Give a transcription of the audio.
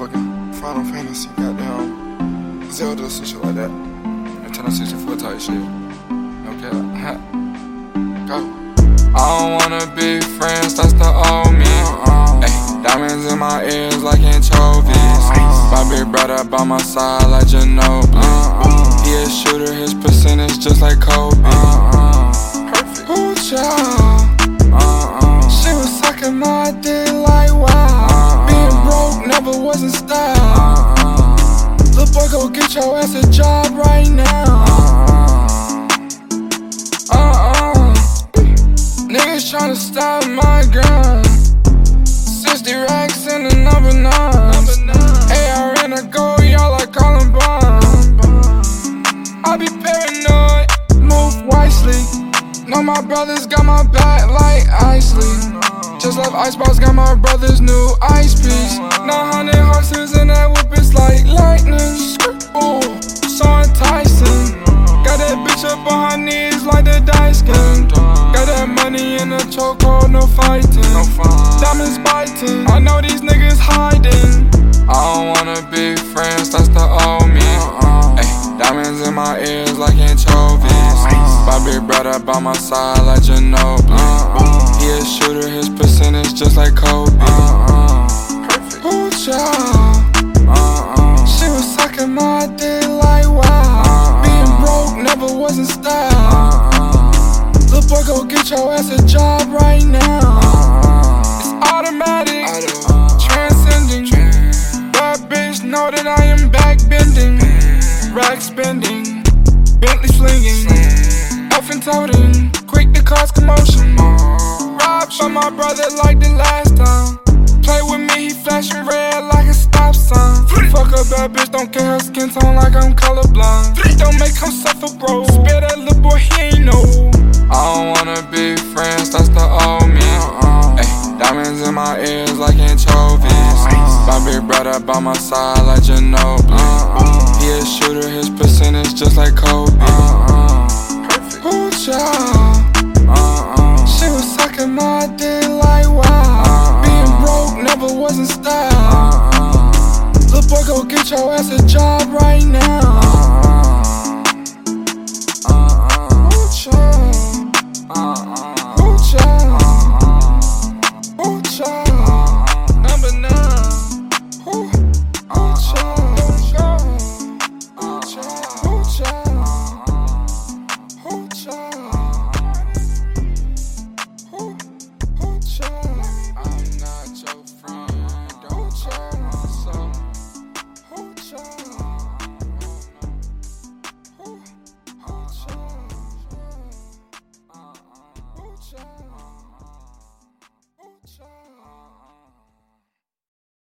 motherfucking Final Fantasy, goddamn Zelda, some shit like that. Nintendo 64 type shit. Okay, go. I don't wanna be friends, that's the old me. Uh-uh. Ay, diamonds in my ears like anchovies. Uh-uh. My big brother by my side like Ginobili. Uh-uh. He a shooter, his percentage just like Kobe. Perfect. Ooh, child. She was sucking my dick get your ass a job right now. Uh-uh. Niggas tryna stop my gun. 60 racks in a number nine. AR in a go, y'all like Columbine. I be paranoid, move wisely. Know my brothers got my back like Isley. Just left Icebox, got my brother's new ice piece. 900 in a chokehold, no fighting. Diamonds biting. I know these niggas hiding. I don't wanna be friends, that's the old me. Uh-uh. Ay, diamonds in my ears like anchovies. Uh-uh. My big brother by my side like Ginobili. Uh-uh. He a shooter, his percentage just like Kobe. Perfect. Get your ass a job right now. It's automatic, transcending. Bad bitch know that I am back bending, rack spending, Bentley slinging, effing toting, quick to cause commotion. Robbed by my brother like the last time. Play with me, he flashing red like a stop sign. Fuck a bad bitch, don't care her skin tone like I'm colorblind. Don't make him suffer, bro. Spare that little boy, in my like anchovies. Uh-huh. My big brother by my side like Ginobili. Uh-huh. He a shooter, his percentage just like Kobe. Uh-huh. Perfect. Ooh, child. She was sucking my dick like wow. Being broke never was in style. Little boy, go get your ass a job right now. Ooh,